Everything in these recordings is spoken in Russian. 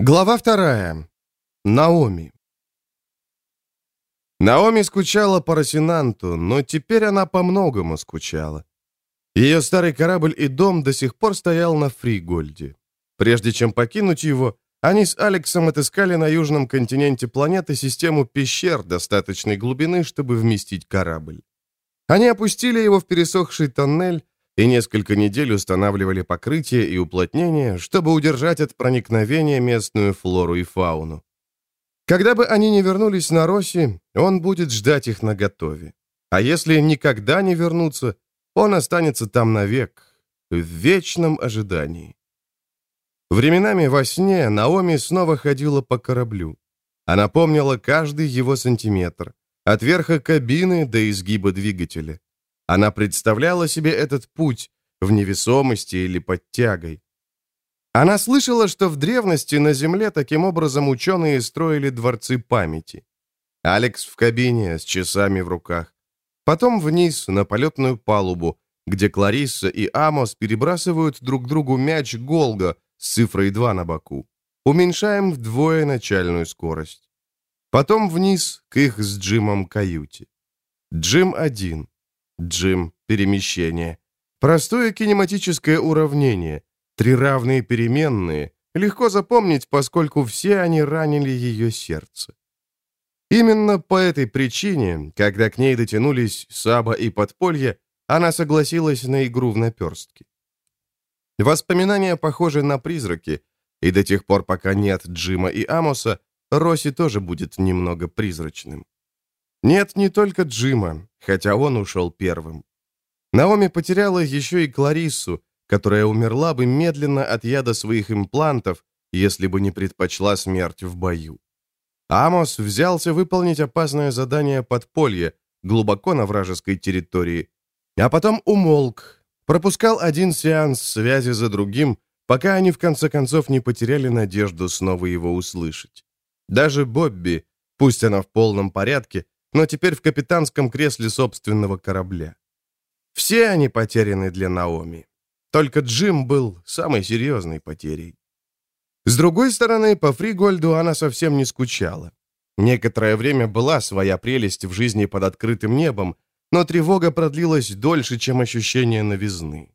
Глава вторая. Наоми. Наоми скучала по Росинанту, но теперь она по многому скучала. Ее старый корабль и дом до сих пор стоял на Фригольде. Прежде чем покинуть его, они с Алексом отыскали на южном континенте планеты систему пещер достаточной глубины, чтобы вместить корабль. Они опустили его в пересохший тоннель, и несколько недель устанавливали покрытие и уплотнение, чтобы удержать от проникновения местную флору и фауну. Когда бы они не вернулись на Роси, он будет ждать их наготове. А если никогда не вернутся, он останется там навек, в вечном ожидании. Временами во сне Наоми снова ходила по кораблю. Она помнила каждый его сантиметр, от верха кабины до изгиба двигателя. Она представляла себе этот путь в невесомости или под тягой. Она слышала, что в древности на Земле таким образом ученые строили дворцы памяти. Алекс в кабине с часами в руках. Потом вниз, на полетную палубу, где Кларисса и Амос перебрасывают друг другу мяч Голга с цифрой 2 на боку. Уменьшаем вдвое начальную скорость. Потом вниз к их с Джимом каюте. Джим один. Джим – перемещение. Простое кинематическое уравнение. Три равные переменные. Легко запомнить, поскольку все они ранили ее сердце. Именно по этой причине, когда к ней дотянулись Саба и Подполье, она согласилась на игру в наперстки. Воспоминания похожи на призраки, и до тех пор, пока нет Джима и Амоса, Росси тоже будет немного призрачным. Нет не только Джима, хотя он ушел первым. Наоми потеряла еще и Клариссу, которая умерла бы медленно от яда своих имплантов, если бы не предпочла смерть в бою. Амос взялся выполнить опасное задание подполья, глубоко на вражеской территории, а потом умолк, пропускал один сеанс связи за другим, пока они в конце концов не потеряли надежду снова его услышать. Даже Бобби, пусть она в полном порядке, но теперь в капитанском кресле собственного корабля. Все они потеряны для Наоми. Только Джим был самой серьезной потерей. С другой стороны, по Фригольду она совсем не скучала. Некоторое время была своя прелесть в жизни под открытым небом, но тревога продлилась дольше, чем ощущение новизны.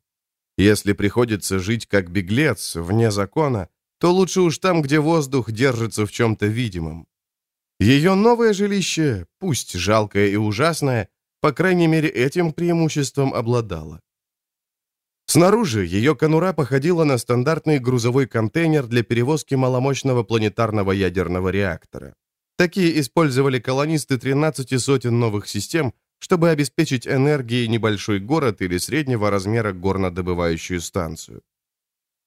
Если приходится жить как беглец, вне закона, то лучше уж там, где воздух держится в чем-то видимом. Ее новое жилище, пусть жалкое и ужасное, по крайней мере, этим преимуществом обладало. Снаружи ее конура походила на стандартный грузовой контейнер для перевозки маломощного планетарного ядерного реактора. Такие использовали колонисты 13 сотен новых систем, чтобы обеспечить энергией небольшой город или среднего размера горнодобывающую станцию.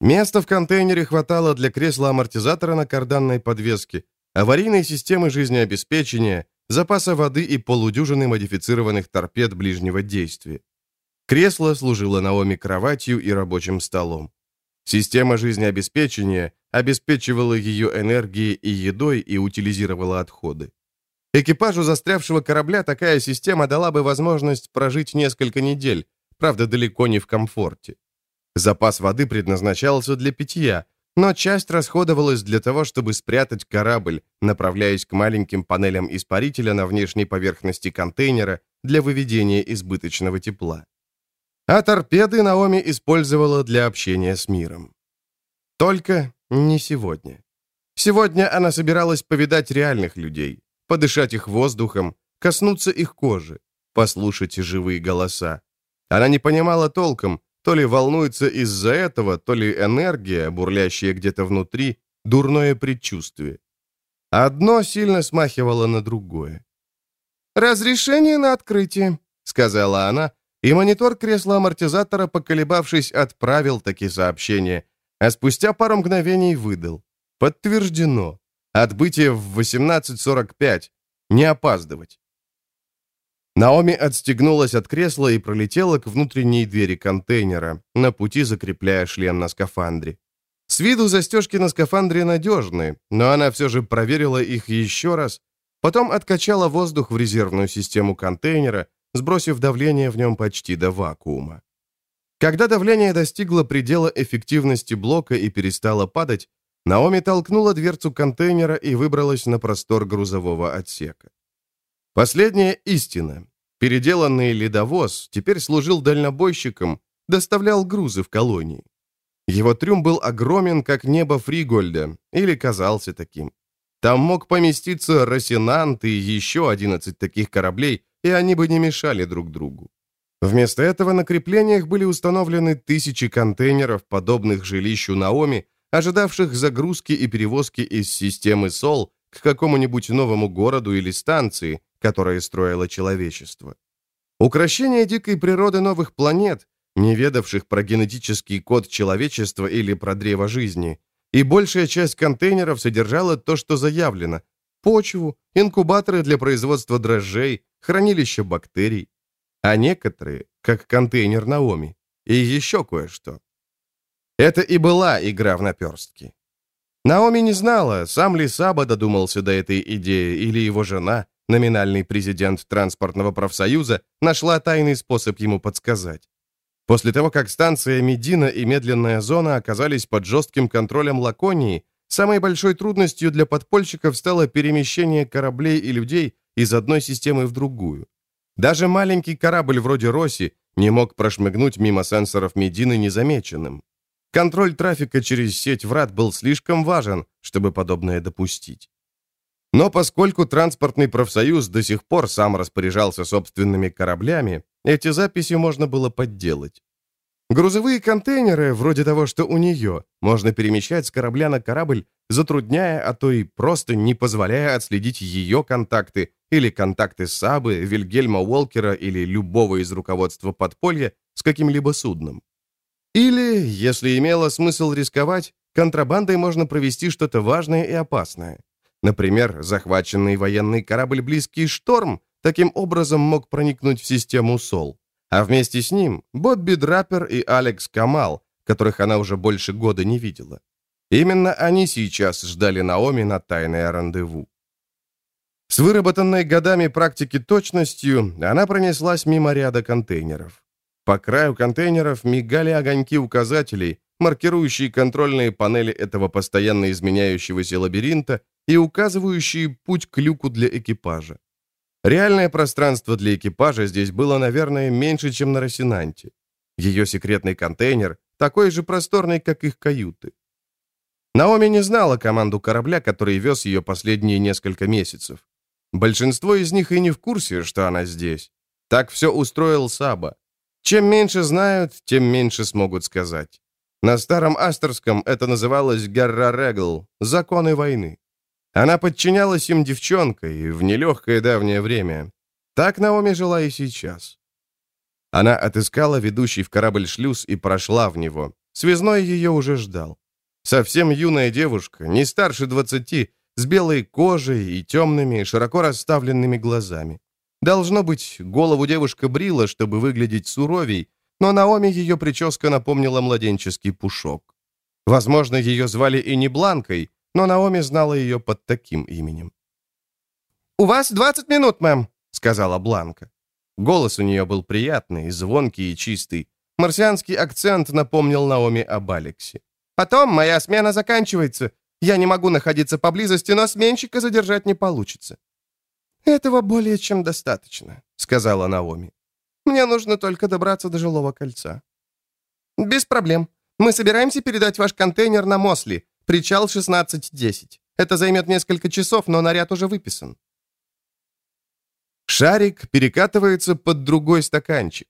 Места в контейнере хватало для кресла амортизатора на карданной подвеске, аварийной системы жизнеобеспечения, запаса воды и полудюжины модифицированных торпед ближнего действия. Кресло служило Наоми кроватью и рабочим столом. Система жизнеобеспечения обеспечивала ее энергией и едой и утилизировала отходы. Экипажу застрявшего корабля такая система дала бы возможность прожить несколько недель, правда, далеко не в комфорте. Запас воды предназначался для питья, но часть расходовалась для того, чтобы спрятать корабль, направляясь к маленьким панелям испарителя на внешней поверхности контейнера для выведения избыточного тепла. А торпеды Наоми использовала для общения с миром. Только не сегодня. Сегодня она собиралась повидать реальных людей, подышать их воздухом, коснуться их кожи, послушать живые голоса. Она не понимала толком, то ли волнуется из-за этого, то ли энергия, бурлящая где-то внутри, дурное предчувствие. Одно сильно смахивало на другое. «Разрешение на открытие», — сказала она, и монитор кресла амортизатора, поколебавшись, отправил такие сообщения, а спустя пару мгновений выдал. «Подтверждено. Отбытие в 18.45. Не опаздывать». Наоми отстегнулась от кресла и пролетела к внутренней двери контейнера, на пути закрепляя шлем на скафандре. С виду застежки на скафандре надежны, но она все же проверила их еще раз, потом откачала воздух в резервную систему контейнера, сбросив давление в нем почти до вакуума. Когда давление достигло предела эффективности блока и перестало падать, Наоми толкнула дверцу контейнера и выбралась на простор грузового отсека. Последняя истина. Переделанный ледовоз теперь служил дальнобойщиком, доставлял грузы в колонии. Его трюм был огромен, как небо Фригольда, или казался таким. Там мог поместиться Росинант и еще 11 таких кораблей, и они бы не мешали друг другу. Вместо этого на креплениях были установлены тысячи контейнеров, подобных жилищу Наоми, ожидавших загрузки и перевозки из системы СОЛ к какому-нибудь новому городу или станции, которая строило человечество. Укращение дикой природы новых планет, не ведавших про генетический код человечества или про древо жизни, и большая часть контейнеров содержала то, что заявлено – почву, инкубаторы для производства дрожжей, хранилище бактерий, а некоторые, как контейнер Наоми, и еще кое-что. Это и была игра в наперстки. Наоми не знала, сам ли Саба додумался до этой идеи, или его жена, номинальный президент транспортного профсоюза, нашла тайный способ ему подсказать. После того, как станция Медина и медленная зона оказались под жестким контролем Лаконии, самой большой трудностью для подпольщиков стало перемещение кораблей и людей из одной системы в другую. Даже маленький корабль вроде «Роси» не мог прошмыгнуть мимо сенсоров Медины незамеченным. Контроль трафика через сеть врат был слишком важен, чтобы подобное допустить. Но поскольку транспортный профсоюз до сих пор сам распоряжался собственными кораблями, эти записи можно было подделать. Грузовые контейнеры, вроде того, что у нее, можно перемещать с корабля на корабль, затрудняя, а то и просто не позволяя отследить ее контакты или контакты Сабы, Вильгельма Уолкера или любого из руководства подполья с каким-либо судном. Или, если имело смысл рисковать, контрабандой можно провести что-то важное и опасное. Например, захваченный военный корабль «Близкий шторм» таким образом мог проникнуть в систему СОЛ. А вместе с ним Бобби Драппер и Алекс Камал, которых она уже больше года не видела. Именно они сейчас ждали Наоми на тайное рандеву. С выработанной годами практики точностью она пронеслась мимо ряда контейнеров. По краю контейнеров мигали огоньки указателей, маркирующие контрольные панели этого постоянно изменяющегося лабиринта и указывающие путь к люку для экипажа. Реальное пространство для экипажа здесь было, наверное, меньше, чем на Росинанте. Ее секретный контейнер такой же просторный, как их каюты. Наоми не знала команду корабля, который вез ее последние несколько месяцев. Большинство из них и не в курсе, что она здесь. Так все устроил Саба. Чем меньше знают, тем меньше смогут сказать. На старом Астерском это называлось «Герра Регл» — «Законы войны». Она подчинялась им девчонкой в нелегкое давнее время. Так Наоми жила и сейчас. Она отыскала ведущий в корабль шлюз и прошла в него. Связной ее уже ждал. Совсем юная девушка, не старше двадцати, с белой кожей и темными, широко расставленными глазами. Должно быть, голову девушка брила, чтобы выглядеть суровей, но Наоми ее прическа напомнила младенческий пушок. Возможно, ее звали и не Бланкой, но Наоми знала ее под таким именем. «У вас 20 минут, мэм», — сказала Бланка. Голос у нее был приятный, звонкий и чистый. Марсианский акцент напомнил Наоми об Алексе. «Потом моя смена заканчивается. Я не могу находиться поблизости, но сменщика задержать не получится». «Этого более чем достаточно», — сказала Наоми. «Мне нужно только добраться до жилого кольца». «Без проблем. Мы собираемся передать ваш контейнер на Мосли. Причал 16.10. Это займет несколько часов, но наряд уже выписан. Шарик перекатывается под другой стаканчик.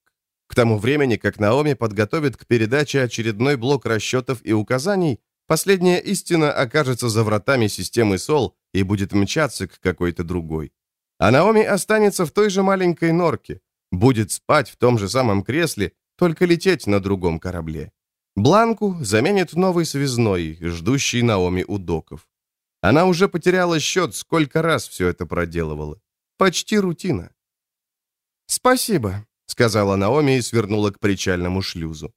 К тому времени, как Наоми подготовит к передаче очередной блок расчетов и указаний, последняя истина окажется за вратами системы СОЛ и будет мчаться к какой-то другой. А Наоми останется в той же маленькой норке, будет спать в том же самом кресле, только лететь на другом корабле. Бланку заменит новый связной, ждущий Наоми у доков. Она уже потеряла счет, сколько раз все это проделывала. Почти рутина. «Спасибо», — сказала Наоми и свернула к причальному шлюзу.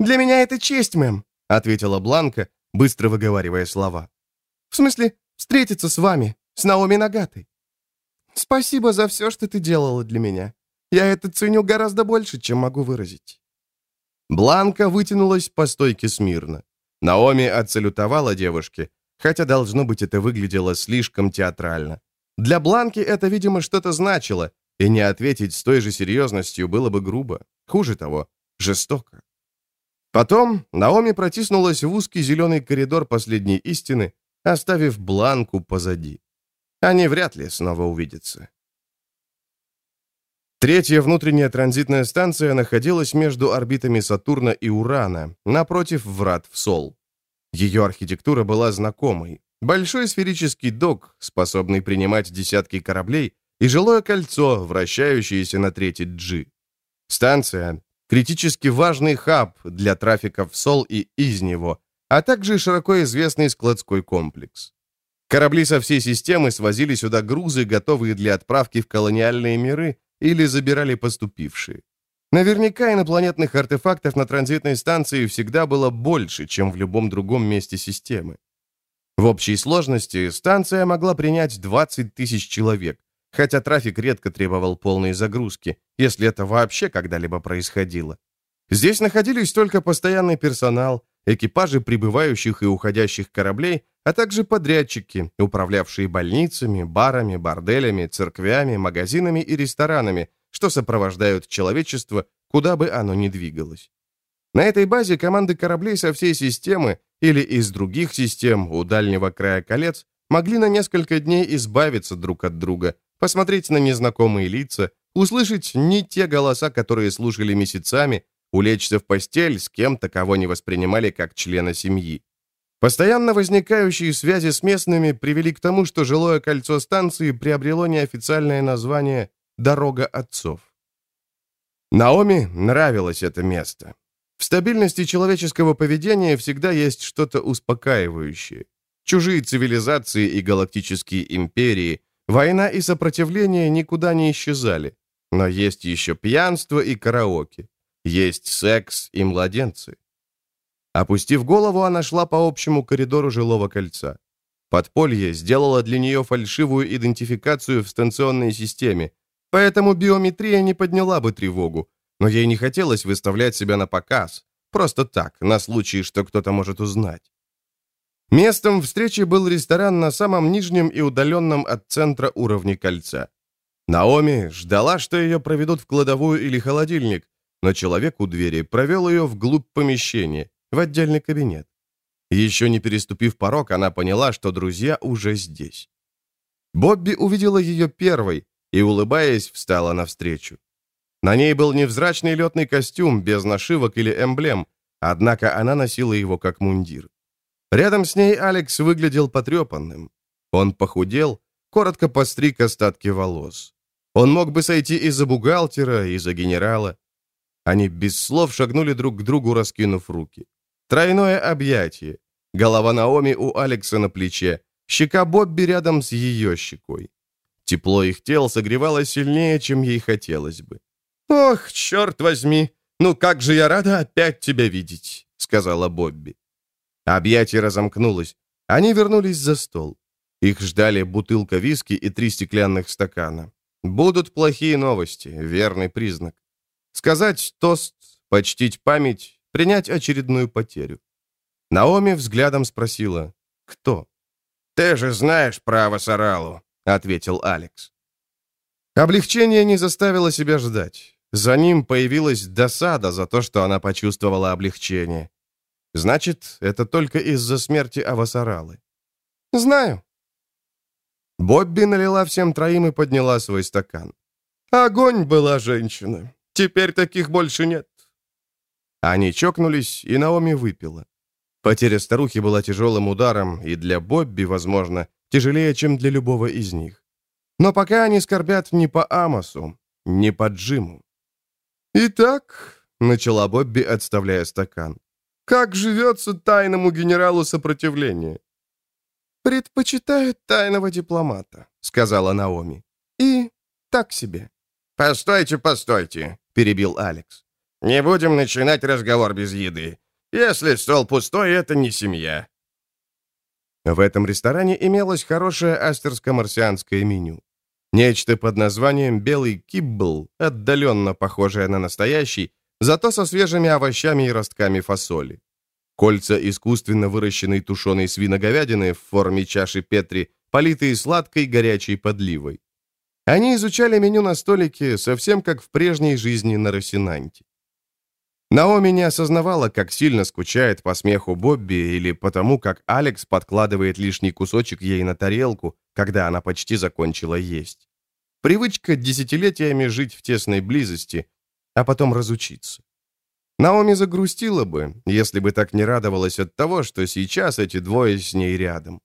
«Для меня это честь, мэм», — ответила Бланка, быстро выговаривая слова. «В смысле, встретиться с вами, с Наоми Нагатой. Спасибо за все, что ты делала для меня. Я это ценю гораздо больше, чем могу выразить». Бланка вытянулась по стойке смирно. Наоми отсалютовала девушке, хотя, должно быть, это выглядело слишком театрально. Для Бланки это, видимо, что-то значило, и не ответить с той же серьезностью было бы грубо. Хуже того, жестоко. Потом Наоми протиснулась в узкий зеленый коридор последней истины, оставив Бланку позади. Они вряд ли снова увидятся. Третья внутренняя транзитная станция находилась между орбитами Сатурна и Урана, напротив врат в Сол. Ее архитектура была знакомой. Большой сферический док, способный принимать десятки кораблей, и жилое кольцо, вращающееся на трети G. Станция — критически важный хаб для трафика в Сол и из него, а также широко известный складской комплекс. Корабли со всей системы свозили сюда грузы, готовые для отправки в колониальные миры, или забирали поступившие. Наверняка инопланетных артефактов на транзитной станции всегда было больше, чем в любом другом месте системы. В общей сложности станция могла принять 20 тысяч человек, хотя трафик редко требовал полной загрузки, если это вообще когда-либо происходило. Здесь находились только постоянный персонал, экипажи прибывающих и уходящих кораблей, а также подрядчики, управлявшие больницами, барами, борделями, церквями, магазинами и ресторанами, что сопровождают человечество, куда бы оно ни двигалось. На этой базе команды кораблей со всей системы или из других систем у дальнего края колец могли на несколько дней избавиться друг от друга, посмотреть на незнакомые лица, услышать не те голоса, которые слушали месяцами, улечься в постель с кем-то, кого не воспринимали как члена семьи. Постоянно возникающие связи с местными привели к тому, что жилое кольцо станции приобрело неофициальное название «Дорога отцов». Наоми нравилось это место. В стабильности человеческого поведения всегда есть что-то успокаивающее. Чужие цивилизации и галактические империи, война и сопротивление никуда не исчезали. Но есть еще пьянство и караоке. Есть секс и младенцы. Опустив голову, она шла по общему коридору жилого кольца. Подполье сделало для нее фальшивую идентификацию в станционной системе, поэтому биометрия не подняла бы тревогу, но ей не хотелось выставлять себя на показ, просто так, на случай, что кто-то может узнать. Местом встречи был ресторан на самом нижнем и удаленном от центра уровне кольца. Наоми ждала, что ее проведут в кладовую или холодильник, но человек у двери провел ее вглубь помещения, в отдельный кабинет. Еще не переступив порог, она поняла, что друзья уже здесь. Бобби увидела ее первой и, улыбаясь, встала навстречу. На ней был невзрачный летный костюм, без нашивок или эмблем, однако она носила его как мундир. Рядом с ней Алекс выглядел потрепанным. Он похудел, коротко постриг остатки волос. Он мог бы сойти и за бухгалтера, и за генерала. Они без слов шагнули друг к другу, раскинув руки. Тройное объятие. Голова Наоми у Алекса на плече, щека Бобби рядом с ее щекой. Тепло их тел согревало сильнее, чем ей хотелось бы. «Ох, черт возьми! Ну как же я рада опять тебя видеть!» — сказала Бобби. Объятие разомкнулось. Они вернулись за стол. Их ждали бутылка виски и три стеклянных стакана. Будут плохие новости, верный признак. Сказать тост, почтить память принять очередную потерю. Наоми взглядом спросила «Кто?» «Ты же знаешь право Саралу», — ответил Алекс. Облегчение не заставило себя ждать. За ним появилась досада за то, что она почувствовала облегчение. Значит, это только из-за смерти Авасаралы. «Знаю». Бобби налила всем троим и подняла свой стакан. «Огонь была женщина. Теперь таких больше нет. Они чокнулись, и Наоми выпила. Потеря старухи была тяжелым ударом, и для Бобби, возможно, тяжелее, чем для любого из них. Но пока они скорбят не по Амосу, не по Джиму. «Итак», — начала Бобби, отставляя стакан, «как живется тайному генералу сопротивления?» «Предпочитают тайного дипломата», — сказала Наоми. «И так себе». «Постойте, постойте», — перебил Алекс. Не будем начинать разговор без еды. Если стол пустой, это не семья». В этом ресторане имелось хорошее астерско-марсианское меню. Нечто под названием «белый киббл», отдаленно похожее на настоящий, зато со свежими овощами и ростками фасоли. Кольца искусственно выращенной тушеной свиноговядины в форме чаши Петри, политые сладкой горячей подливой. Они изучали меню на столике, совсем как в прежней жизни на Росинанте. Наоми не осознавала, как сильно скучает по смеху Бобби или потому, как Алекс подкладывает лишний кусочек ей на тарелку, когда она почти закончила есть. Привычка десятилетиями жить в тесной близости, а потом разучиться. Наоми загрустила бы, если бы так не радовалась от того, что сейчас эти двое с ней рядом.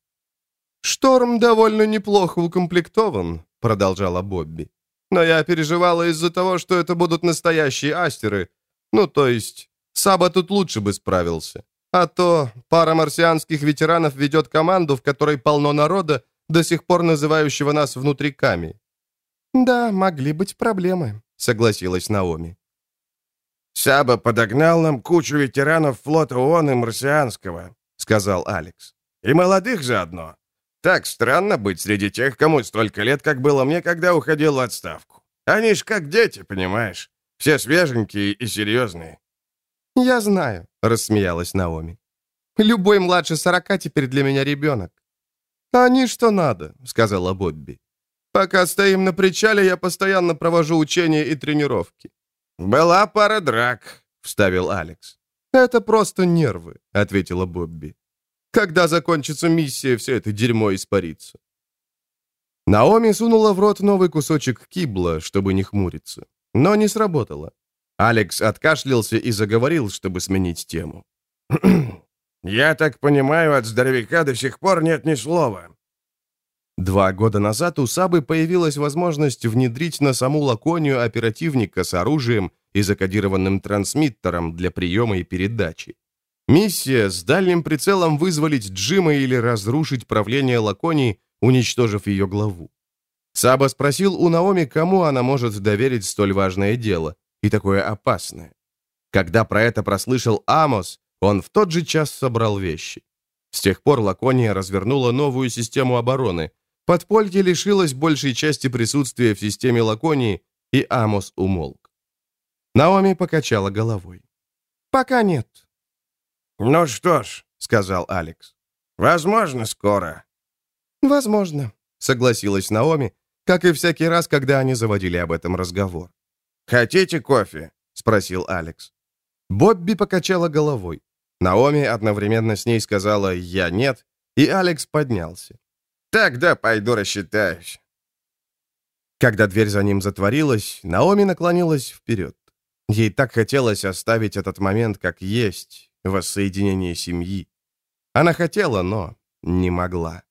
«Шторм довольно неплохо укомплектован», — продолжала Бобби. «Но я переживала из-за того, что это будут настоящие астеры. Ну, то есть, Саба тут лучше бы справился. А то пара марсианских ветеранов ведет команду, в которой полно народа, до сих пор называющего нас внутриками». «Да, могли быть проблемы», — согласилась Наоми. «Саба подогнал нам кучу ветеранов флота ООН и марсианского», — сказал Алекс. «И молодых заодно. Так странно быть среди тех, кому столько лет, как было мне, когда уходил в отставку. Они ж как дети, понимаешь? Все свеженькие и серьезные». «Я знаю», — рассмеялась Наоми. «Любой младше сорока теперь для меня ребенок». «Они что надо», — сказала Бобби. «Пока стоим на причале, я постоянно провожу учения и тренировки». «Была пара драк», — вставил Алекс. «Это просто нервы», — ответила Бобби. Когда закончится миссия, все это дерьмо испарится. Наоми сунула в рот новый кусочек кибла, чтобы не хмуриться. Но не сработало. Алекс откашлялся и заговорил, чтобы сменить тему. «Я так понимаю, от здоровяка до сих пор нет ни слова». Два года назад у Сабы появилась возможность внедрить на саму Лаконию оперативника с оружием и закодированным трансмиттером для приема и передачи. Миссия с дальним прицелом вызволить Джима или разрушить правление Лаконии, уничтожив ее главу. Саба спросил у Наоми, кому она может доверить столь важное дело и такое опасное. Когда про это прослышал Амос, он в тот же час собрал вещи. С тех пор Лакония развернула новую систему обороны. Подполье лишилось большей части присутствия в системе Лаконии, и Амос умолк. Наоми покачала головой. «Пока нет. «Ну что ж», — сказал Алекс, — «возможно, скоро». «Возможно», — согласилась Наоми, как и всякий раз, когда они заводили об этом разговор. «Хотите кофе?» — спросил Алекс. Бобби покачала головой. Наоми одновременно с ней сказала «я нет», и Алекс поднялся. «Тогда пойду рассчитаюсь». Когда дверь за ним затворилась, Наоми наклонилась вперед. Ей так хотелось оставить этот момент как есть, воссоединение семьи. Она хотела, но не могла.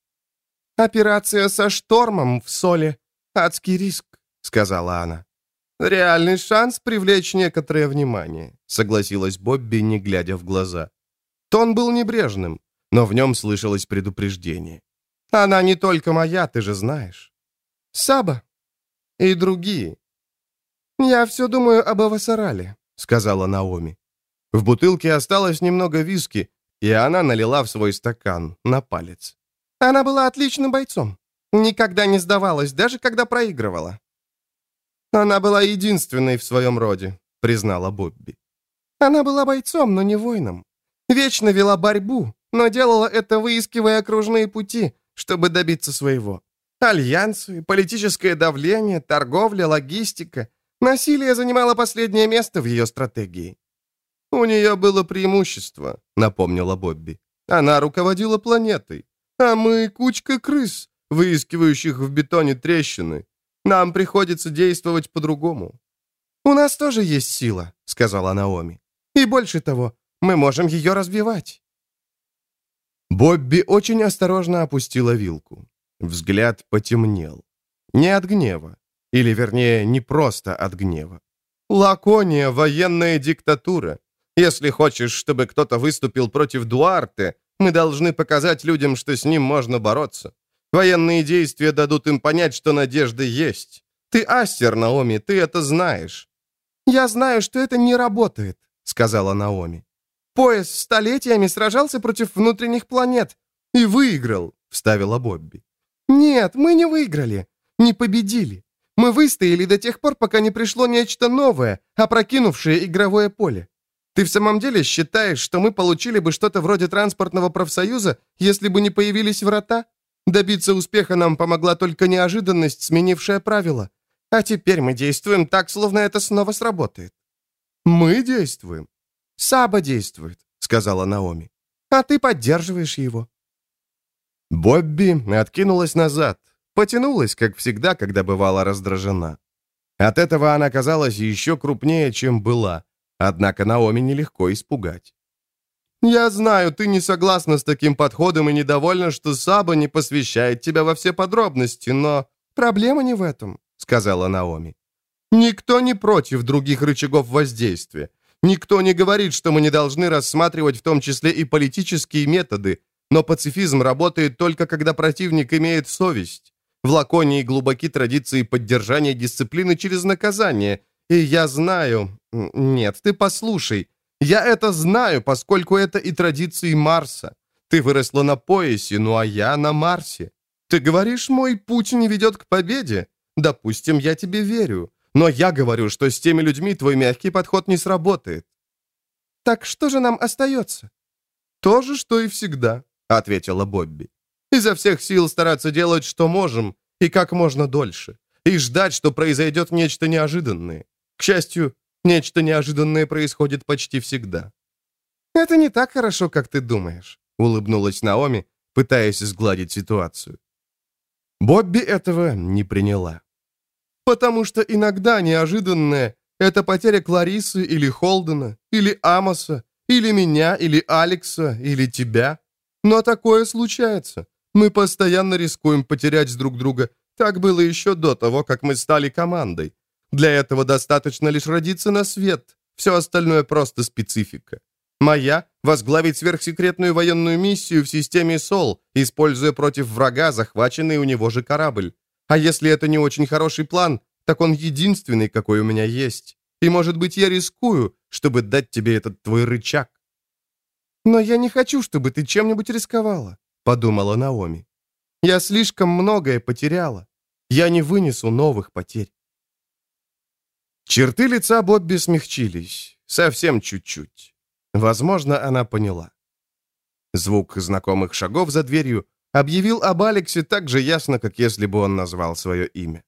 «Операция со штормом в Соле. Адский риск», — сказала она. «Реальный шанс привлечь некоторое внимание», — согласилась Бобби, не глядя в глаза. Тон был небрежным, но в нем слышалось предупреждение. «Она не только моя, ты же знаешь. Саба и другие». «Я все думаю об Авасарале», — сказала Наоми. В бутылке осталось немного виски, и она налила в свой стакан на палец. Она была отличным бойцом. Никогда не сдавалась, даже когда проигрывала. Она была единственной в своем роде, признала Бобби. Она была бойцом, но не воином. Вечно вела борьбу, но делала это, выискивая окружные пути, чтобы добиться своего. Альянсы, политическое давление, торговля, логистика. Насилие занимало последнее место в ее стратегии. «У нее было преимущество», — напомнила Бобби. «Она руководила планетой, а мы — кучка крыс, выискивающих в бетоне трещины. Нам приходится действовать по-другому». «У нас тоже есть сила», — сказала Наоми. «И больше того, мы можем ее развивать». Бобби очень осторожно опустила вилку. Взгляд потемнел. Не от гнева. Или, вернее, не просто от гнева. Лакония — военная диктатура. Если хочешь, чтобы кто-то выступил против Дуарте, мы должны показать людям, что с ним можно бороться. Военные действия дадут им понять, что надежда есть. Ты астер, Наоми, ты это знаешь». «Я знаю, что это не работает», — сказала Наоми. «Пояс столетиями сражался против внутренних планет и выиграл», — вставила Бобби. «Нет, мы не выиграли, не победили. Мы выстояли до тех пор, пока не пришло нечто новое, опрокинувшее игровое поле. Ты в самом деле считаешь, что мы получили бы что-то вроде транспортного профсоюза, если бы не появились врата? Добиться успеха нам помогла только неожиданность, сменившая правила. А теперь мы действуем так, словно это снова сработает». «Мы действуем?» «Саба действует», — сказала Наоми. «А ты поддерживаешь его». Бобби откинулась назад, потянулась, как всегда, когда бывала раздражена. От этого она казалась еще крупнее, чем была, однако Наоми нелегко испугать. «Я знаю, ты не согласна с таким подходом и недовольна, что Саба не посвящает тебя во все подробности, но проблема не в этом», — сказала Наоми. «Никто не против других рычагов воздействия. Никто не говорит, что мы не должны рассматривать в том числе и политические методы, но пацифизм работает только когда противник имеет совесть. В Лаконии глубоки традиции поддержания дисциплины через наказание. И я знаю... Нет, ты послушай. Я это знаю, поскольку это и традиции Марса. Ты выросла на поясе, ну а я на Марсе. Ты говоришь, мой путь не ведет к победе? Допустим, я тебе верю. Но я говорю, что с теми людьми твой мягкий подход не сработает. Так что же нам остается? То же, что и всегда. — ответила Бобби. «Изо всех сил стараться делать, что можем, и как можно дольше, и ждать, что произойдет нечто неожиданное. К счастью, нечто неожиданное происходит почти всегда». «Это не так хорошо, как ты думаешь», — улыбнулась Наоми, пытаясь сгладить ситуацию. Бобби этого не приняла. «Потому что иногда неожиданное — это потеря Кларисы или Холдена, или Амоса, или меня, или Алекса, или тебя. Но такое случается. Мы постоянно рискуем потерять друг друга. Так было еще до того, как мы стали командой. Для этого достаточно лишь родиться на свет. Все остальное просто специфика. Моя — возглавить сверхсекретную военную миссию в системе СОЛ, используя против врага захваченный у него же корабль. А если это не очень хороший план, так он единственный, какой у меня есть. И, может быть, я рискую, чтобы дать тебе этот твой рычаг. «Но я не хочу, чтобы ты чем-нибудь рисковала», — подумала Наоми. «Я слишком многое потеряла. Я не вынесу новых потерь». Черты лица Бобби смягчились. Совсем чуть-чуть. Возможно, она поняла. Звук знакомых шагов за дверью объявил об Алексе так же ясно, как если бы он назвал свое имя.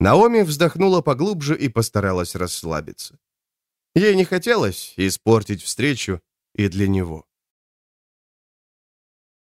Наоми вздохнула поглубже и постаралась расслабиться. Ей не хотелось испортить встречу и для него.